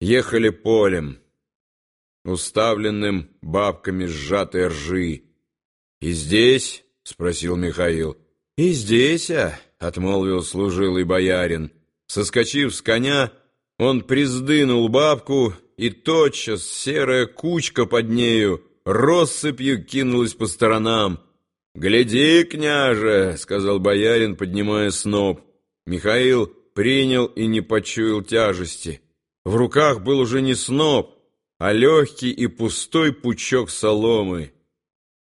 ехали полем, уставленным бабками сжатой ржи. «И здесь?» — спросил Михаил. «И здесь, а?» — отмолвил служилый боярин. Соскочив с коня, он приздынул бабку, и тотчас серая кучка под нею россыпью кинулась по сторонам. «Гляди, княже!» — сказал боярин, поднимая сноп. Михаил принял и не почуял тяжести. В руках был уже не сноп, а легкий и пустой пучок соломы.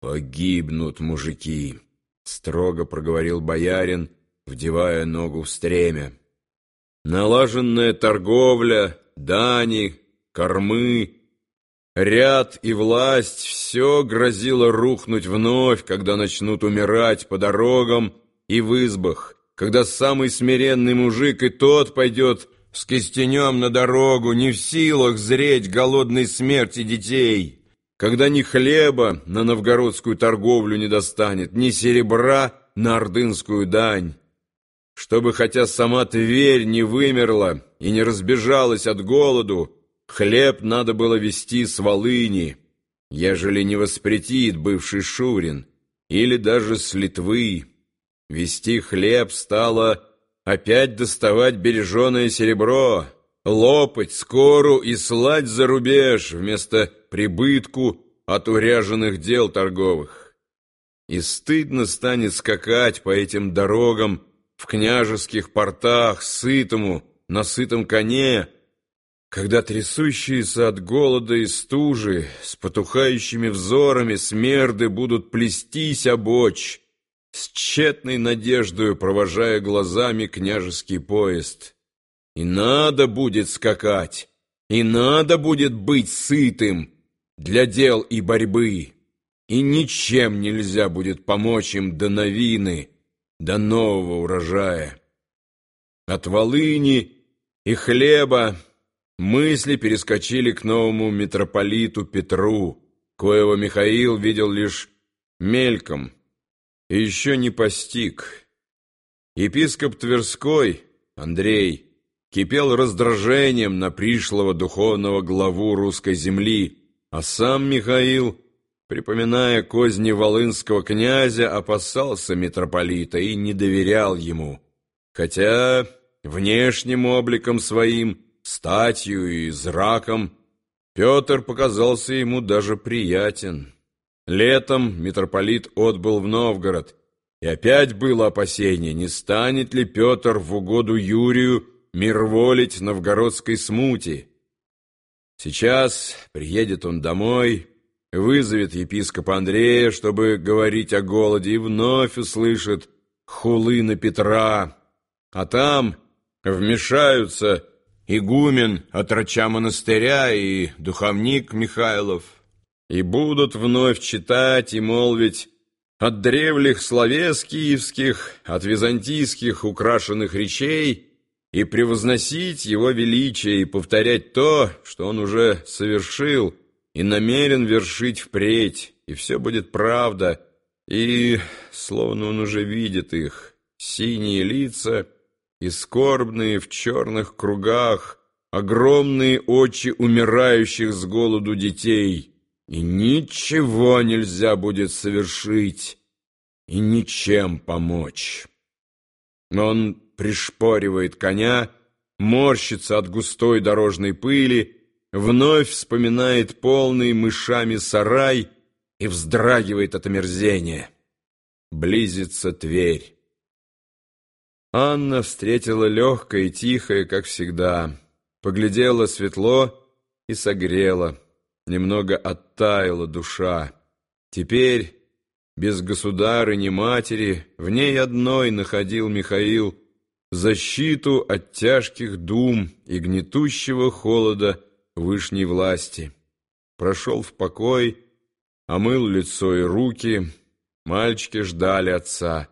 «Погибнут мужики!» — строго проговорил боярин, вдевая ногу в стремя. Налаженная торговля, дани, кормы, ряд и власть — все грозило рухнуть вновь, когда начнут умирать по дорогам и в избах, когда самый смиренный мужик и тот пойдет с кистенем на дорогу, не в силах зреть голодной смерти детей, когда ни хлеба на новгородскую торговлю не достанет, ни серебра на ордынскую дань. Чтобы хотя сама Тверь не вымерла и не разбежалась от голоду, хлеб надо было везти с Волыни, ежели не воспретит бывший Шурин, или даже с Литвы. Вести хлеб стало опять доставать береженое серебро, лопать скору и слать за рубеж вместо прибытку от уряженных дел торговых. И стыдно станет скакать по этим дорогам, в княжеских портах, сытому, на сытом коне, когда трясущиеся от голода и стужи, с потухающими взорами смерды будут плестись обочь, с тщетной надеждою провожая глазами княжеский поезд. И надо будет скакать, и надо будет быть сытым для дел и борьбы, и ничем нельзя будет помочь им до новины, до нового урожая. От волыни и хлеба мысли перескочили к новому митрополиту Петру, коего Михаил видел лишь мельком еще не постиг. Епископ Тверской, Андрей, кипел раздражением на пришлого духовного главу русской земли, а сам Михаил припоминая козни волынского князя, опасался митрополита и не доверял ему, хотя внешним обликом своим, статью и зраком Петр показался ему даже приятен. Летом митрополит отбыл в Новгород, и опять было опасение, не станет ли Петр в угоду Юрию мирволить новгородской смуте. Сейчас приедет он домой вызовет епископа Андрея, чтобы говорить о голоде, и вновь услышит хулы на Петра. А там вмешаются игумен отроча монастыря и духовник Михайлов, и будут вновь читать и молвить от древних словес киевских, от византийских украшенных речей и превозносить его величие и повторять то, что он уже совершил, и намерен вершить впредь, и все будет правда, и, словно он уже видит их, синие лица и скорбные в черных кругах, огромные очи умирающих с голоду детей, и ничего нельзя будет совершить, и ничем помочь. Но он пришпоривает коня, морщится от густой дорожной пыли, вновь вспоминает полный мышами сарай и вздрагивает от омерзения. Близится Тверь. Анна встретила легкое и тихое, как всегда. Поглядела светло и согрела. Немного оттаяла душа. Теперь, без государыни матери, в ней одной находил Михаил защиту от тяжких дум и гнетущего холода вышней власти. Прошел в покой, омыл лицо и руки, мальчики ждали отца.